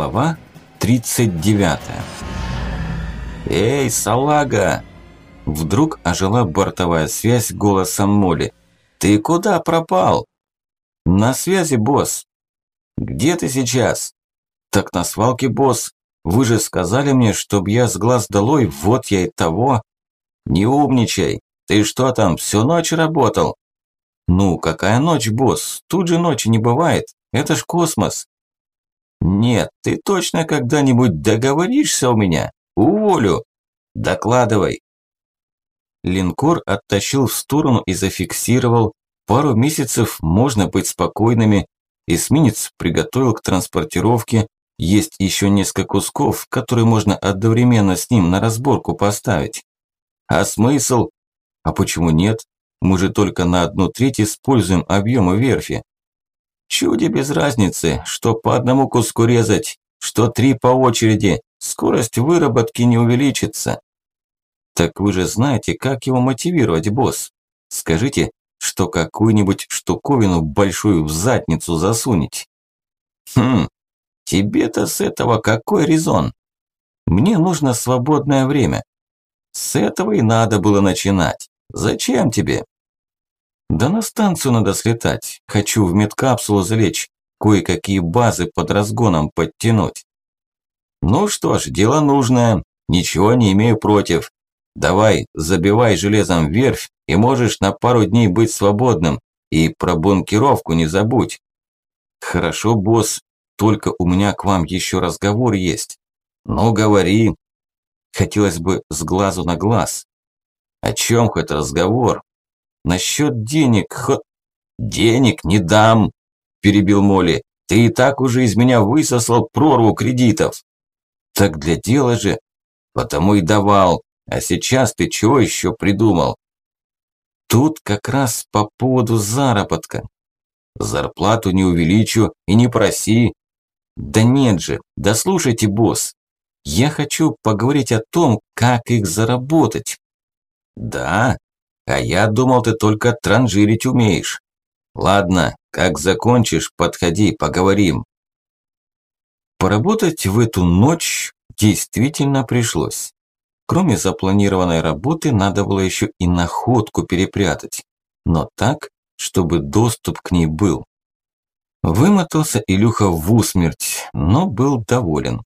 Глава 39 «Эй, салага!» Вдруг ожила бортовая связь голосом Моли. «Ты куда пропал?» «На связи, босс». «Где ты сейчас?» «Так на свалке, босс. Вы же сказали мне, чтоб я с глаз долой, вот я и того». «Не умничай. Ты что там, всю ночь работал?» «Ну, какая ночь, босс? Тут же ночи не бывает. Это ж космос. Нет, ты точно когда-нибудь договоришься у меня? Уволю. Докладывай. Линкор оттащил в сторону и зафиксировал. Пару месяцев можно быть спокойными. Эсминец приготовил к транспортировке. Есть еще несколько кусков, которые можно одновременно с ним на разборку поставить. А смысл? А почему нет? Мы же только на одну треть используем объемы верфи. Чуде без разницы, что по одному куску резать, что три по очереди, скорость выработки не увеличится. Так вы же знаете, как его мотивировать, босс. Скажите, что какую-нибудь штуковину большую в задницу засунуть. Хм, тебе-то с этого какой резон? Мне нужно свободное время. С этого и надо было начинать. Зачем тебе? Да на станцию надо слетать. Хочу в медкапсулу залечь. Кое-какие базы под разгоном подтянуть. Ну что ж, дело нужное. Ничего не имею против. Давай, забивай железом верфь, и можешь на пару дней быть свободным. И про бункеровку не забудь. Хорошо, босс, только у меня к вам еще разговор есть. Ну, говори. Хотелось бы с глазу на глаз. О чем хоть разговор? Насчет денег, х... Денег не дам, перебил Молли. Ты и так уже из меня высосал прорву кредитов. Так для дела же. Потому и давал. А сейчас ты чего еще придумал? Тут как раз по поводу заработка. Зарплату не увеличу и не проси. Да нет же, да слушайте, босс. Я хочу поговорить о том, как их заработать. Да, а я думал, ты только транжирить умеешь. Ладно, как закончишь, подходи, поговорим. Поработать в эту ночь действительно пришлось. Кроме запланированной работы, надо было еще и находку перепрятать. Но так, чтобы доступ к ней был. Вымотался Илюха в усмерть, но был доволен.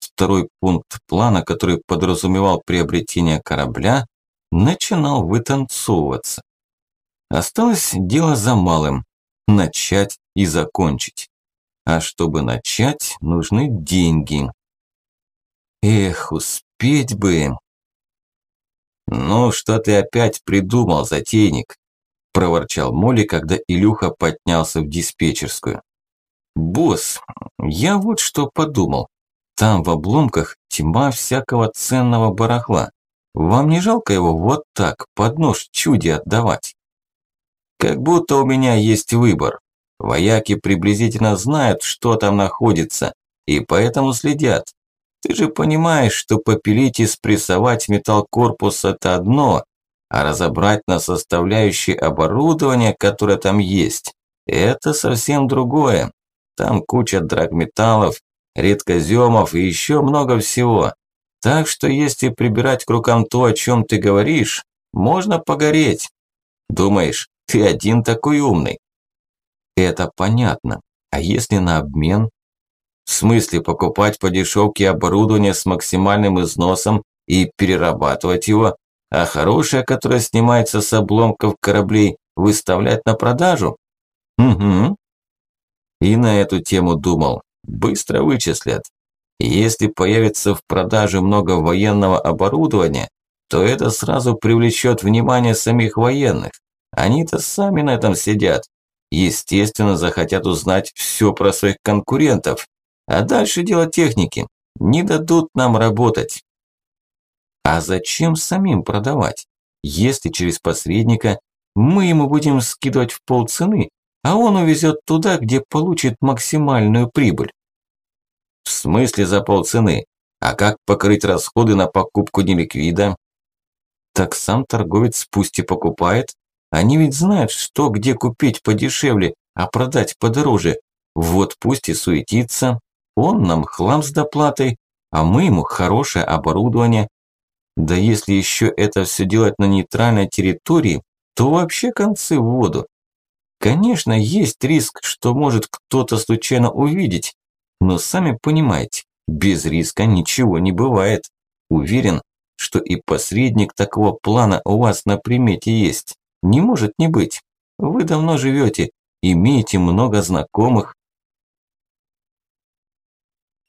Второй пункт плана, который подразумевал приобретение корабля, начинал вытанцовываться. Осталось дело за малым – начать и закончить. А чтобы начать, нужны деньги. Эх, успеть бы. Ну, что ты опять придумал, затейник? Проворчал Молли, когда Илюха поднялся в диспетчерскую. Босс, я вот что подумал. Там в обломках тьма всякого ценного барахла. Вам не жалко его вот так под нож чуди отдавать? Как будто у меня есть выбор. Вояки приблизительно знают, что там находится, и поэтому следят. Ты же понимаешь, что попилить и спрессовать металл корпуса – это одно, а разобрать на составляющие оборудование, которое там есть, это совсем другое. Там куча драгметаллов, редкоземов и еще много всего. Так что если прибирать к рукам то, о чем ты говоришь, можно погореть. Думаешь, ты один такой умный? Это понятно. А если на обмен? В смысле покупать по дешевке оборудование с максимальным износом и перерабатывать его, а хорошее, которое снимается с обломков кораблей, выставлять на продажу? Угу. И на эту тему думал. Быстро вычислят. Если появится в продаже много военного оборудования, то это сразу привлечет внимание самих военных. Они-то сами на этом сидят. Естественно, захотят узнать все про своих конкурентов. А дальше дело техники. Не дадут нам работать. А зачем самим продавать? Если через посредника мы ему будем скидывать в полцены, а он увезет туда, где получит максимальную прибыль. В смысле за полцены? А как покрыть расходы на покупку неликвида? Так сам торговец пусть и покупает. Они ведь знают, что где купить подешевле, а продать подороже. Вот пусть и суетится. Он нам хлам с доплатой, а мы ему хорошее оборудование. Да если еще это все делать на нейтральной территории, то вообще концы в воду. Конечно, есть риск, что может кто-то случайно увидеть, но сами понимаете, без риска ничего не бывает. Уверен, что и посредник такого плана у вас на примете есть. Не может не быть. Вы давно живете, имеете много знакомых.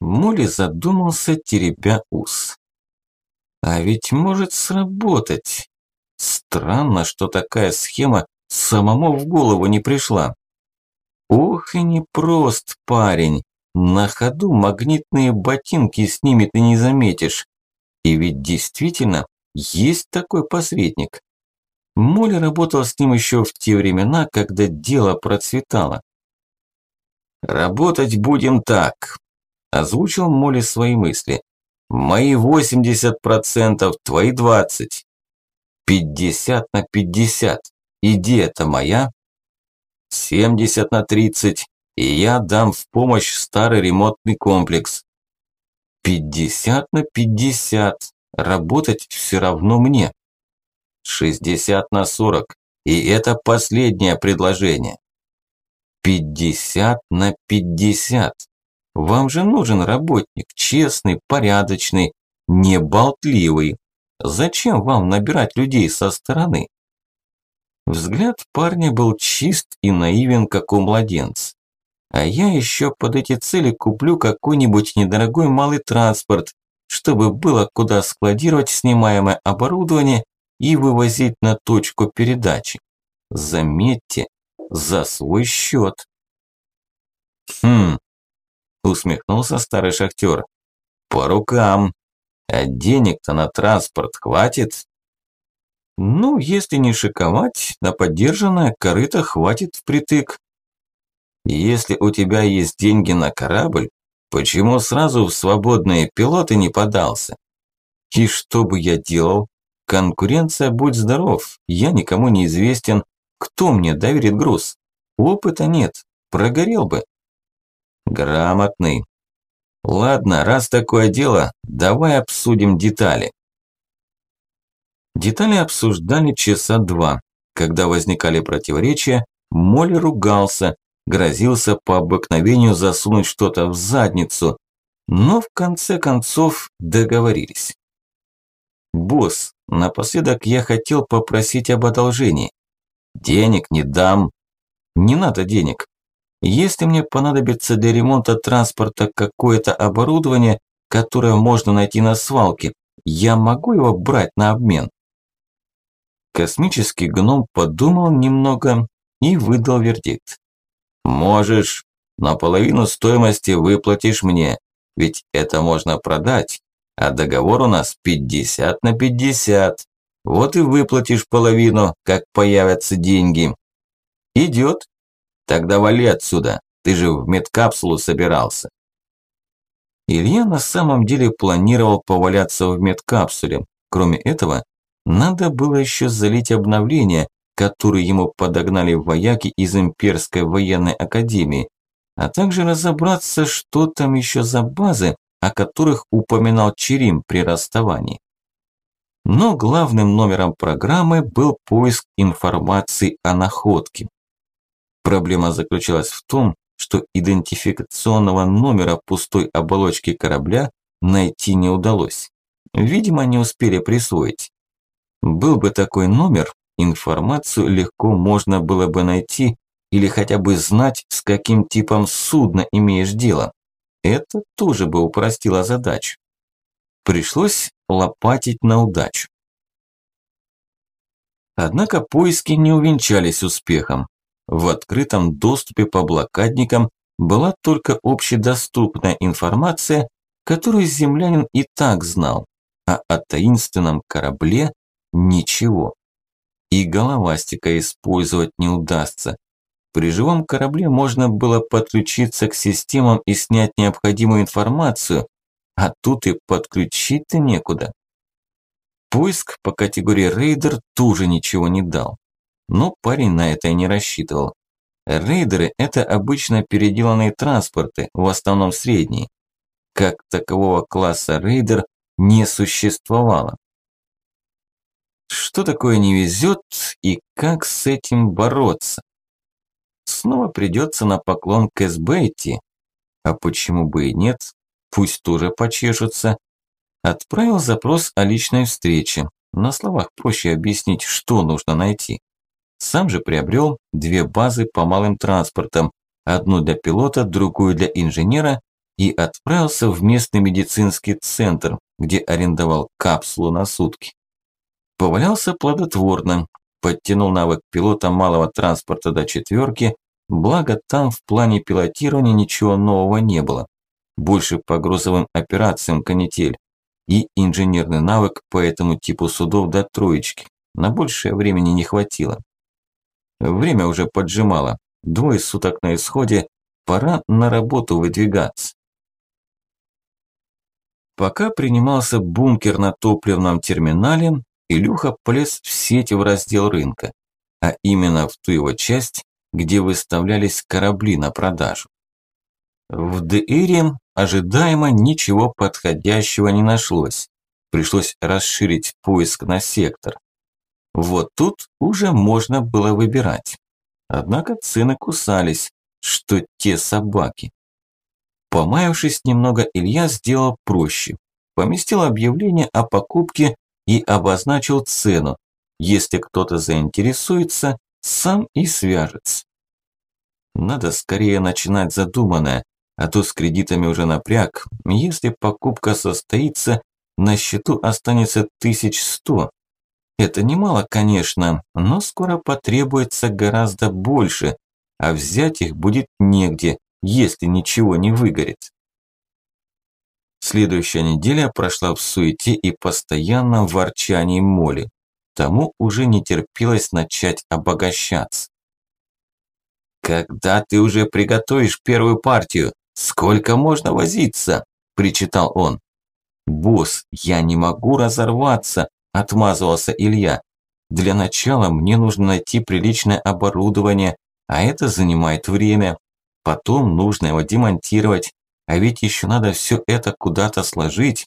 Мули задумался, теребя ус. А ведь может сработать. Странно, что такая схема самому в голову не пришла. Ох и непрост парень. На ходу магнитные ботинки с ними ты не заметишь. И ведь действительно есть такой посредник. Молли работал с ним еще в те времена, когда дело процветало. «Работать будем так», – озвучил Молли свои мысли. «Мои 80%, твои 20%. 50 на 50. Идея-то моя. 70 на 30. И я дам в помощь старый ремонтный комплекс. 50 на 50. Работать все равно мне. 60 на 40. И это последнее предложение. 50 на 50. Вам же нужен работник, честный, порядочный, не болтливый. Зачем вам набирать людей со стороны? Взгляд парня был чист и наивен, как у младенца. А я еще под эти цели куплю какой-нибудь недорогой малый транспорт, чтобы было куда складировать снимаемое оборудование и вывозить на точку передачи. Заметьте, за свой счет. Хм, усмехнулся старый шахтер. По рукам. А денег-то на транспорт хватит? Ну, если не шиковать, на поддержанное корыто хватит впритык. Если у тебя есть деньги на корабль, почему сразу в свободные пилоты не подался? И что бы я делал? Конкуренция, будь здоров, я никому не известен. Кто мне доверит груз? Опыта нет, прогорел бы. Грамотный, Ладно, раз такое дело, давай обсудим детали. Детали обсуждали часа два. Когда возникали противоречия, Молли ругался, грозился по обыкновению засунуть что-то в задницу, но в конце концов договорились. «Босс, напоследок я хотел попросить об одолжении. Денег не дам». «Не надо денег. Если мне понадобится для ремонта транспорта какое-то оборудование, которое можно найти на свалке, я могу его брать на обмен? Космический гном подумал немного и выдал вердикт. Можешь, но половину стоимости выплатишь мне, ведь это можно продать, а договор у нас 50 на 50. Вот и выплатишь половину, как появятся деньги. Идет, Тогда вали отсюда, ты же в медкапсулу собирался. Илья на самом деле планировал поваляться в медкапсуле. Кроме этого, надо было еще залить обновление, которое ему подогнали вояки из Имперской военной академии, а также разобраться, что там еще за базы, о которых упоминал Черим при расставании. Но главным номером программы был поиск информации о находке. Проблема заключалась в том, что идентификационного номера пустой оболочки корабля найти не удалось. Видимо, не успели присвоить. Был бы такой номер, информацию легко можно было бы найти или хотя бы знать, с каким типом судна имеешь дело. Это тоже бы упростило задачу. Пришлось лопатить на удачу. Однако поиски не увенчались успехом. В открытом доступе по блокадникам была только общедоступная информация, которую землянин и так знал, а о таинственном корабле ничего. И головастика использовать не удастся. При живом корабле можно было подключиться к системам и снять необходимую информацию, а тут и подключить-то некуда. Поиск по категории рейдер тоже ничего не дал. Но парень на это и не рассчитывал. Рейдеры – это обычно переделанные транспорты, в основном средние. как такового класса рейдер не существовало. Что такое не везет и как с этим бороться? Снова придется на поклон к СБ идти. А почему бы и нет? Пусть тоже почешутся. Отправил запрос о личной встрече. На словах проще объяснить, что нужно найти. Сам же приобрел две базы по малым транспортам, одну для пилота, другую для инженера, и отправился в местный медицинский центр, где арендовал капсулу на сутки. Повалялся плодотворно, подтянул навык пилота малого транспорта до четверки, благо там в плане пилотирования ничего нового не было. Больше по грузовым операциям канитель. И инженерный навык по этому типу судов до троечки. На большее времени не хватило. Время уже поджимало. Двое суток на исходе. Пора на работу выдвигаться. Пока принимался бункер на топливном терминале, Илюха полез в сеть в раздел рынка, а именно в ту его часть, где выставлялись корабли на продажу. В Деире ожидаемо ничего подходящего не нашлось. Пришлось расширить поиск на сектор. Вот тут уже можно было выбирать. Однако цены кусались, что те собаки. Помаявшись немного, Илья сделал проще. Поместил объявление о покупке и обозначил цену. Если кто-то заинтересуется, сам и свяжется. Надо скорее начинать задуманное, а то с кредитами уже напряг. Если покупка состоится, на счету останется тысяч сто. Это немало, конечно, но скоро потребуется гораздо больше, а взять их будет негде, если ничего не выгорит. Следующая неделя прошла в суете и постоянном ворчании моли. Тому уже не терпелось начать обогащаться. «Когда ты уже приготовишь первую партию? Сколько можно возиться?» – причитал он. «Босс, я не могу разорваться», – отмазывался Илья. «Для начала мне нужно найти приличное оборудование, а это занимает время. Потом нужно его демонтировать, а ведь еще надо все это куда-то сложить.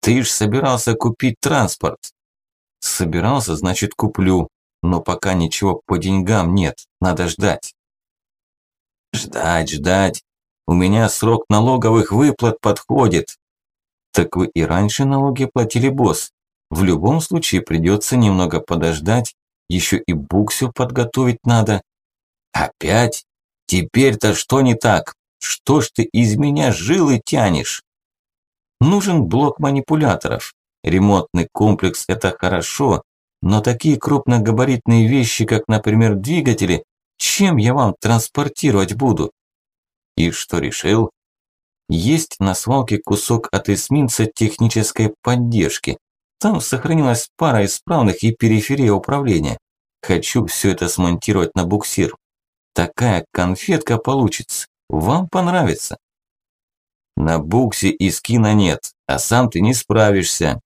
Ты ж собирался купить транспорт. Собирался, значит куплю, но пока ничего по деньгам нет, надо ждать. Ждать, ждать. У меня срок налоговых выплат подходит. Так вы и раньше налоги платили, босс. В любом случае придется немного подождать, еще и буксю подготовить надо. Опять? Теперь-то что не так? Что ж ты из меня жилы тянешь? Нужен блок манипуляторов. Ремонтный комплекс – это хорошо, но такие крупногабаритные вещи, как, например, двигатели, чем я вам транспортировать буду? И что решил? Есть на свалке кусок от эсминца технической поддержки. Там сохранилась пара исправных и периферия управления. Хочу все это смонтировать на буксир. Такая конфетка получится. Вам понравится. На буксе и скина нет, а сам ты не справишься.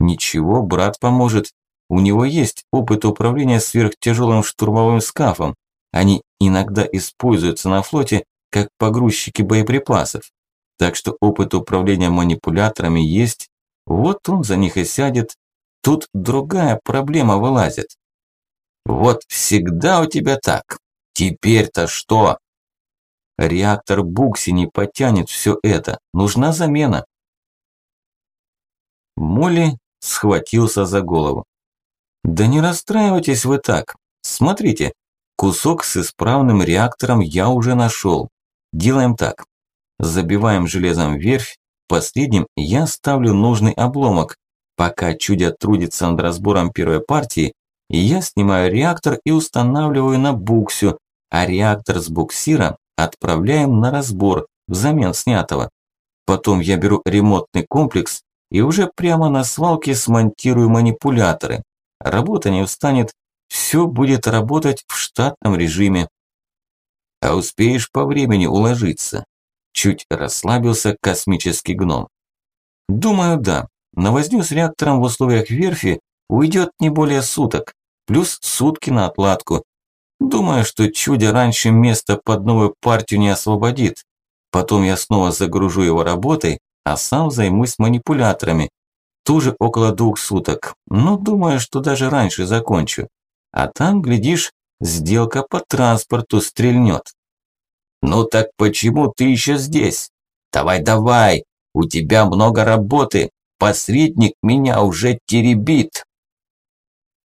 Ничего, брат поможет. У него есть опыт управления сверхтяжелым штурмовым скафом. Они иногда используются на флоте как погрузчики боеприпасов. Так что опыт управления манипуляторами есть. Вот он за них и сядет. Тут другая проблема вылазит. Вот всегда у тебя так. Теперь-то что? Реактор Букси не потянет все это. Нужна замена. Молли схватился за голову. Да не расстраивайтесь вы так. Смотрите, кусок с исправным реактором я уже нашел. Делаем так. Забиваем железом верфь. Последним я ставлю нужный обломок. Пока чудя трудится над разбором первой партии, я снимаю реактор и устанавливаю на буксю, а реактор с буксира отправляем на разбор взамен снятого. Потом я беру ремонтный комплекс и уже прямо на свалке смонтирую манипуляторы. Работа не устанет, все будет работать в штатном режиме. А успеешь по времени уложиться? Чуть расслабился космический гном. Думаю, да. На возню с реактором в условиях верфи уйдет не более суток, плюс сутки на отладку. Думаю, что чудо раньше место под новую партию не освободит. Потом я снова загружу его работой, а сам займусь манипуляторами. Тоже около двух суток. Но думаю, что даже раньше закончу. А там, глядишь, сделка по транспорту стрельнет. Ну так почему ты еще здесь? Давай-давай, у тебя много работы. Посредник меня уже теребит.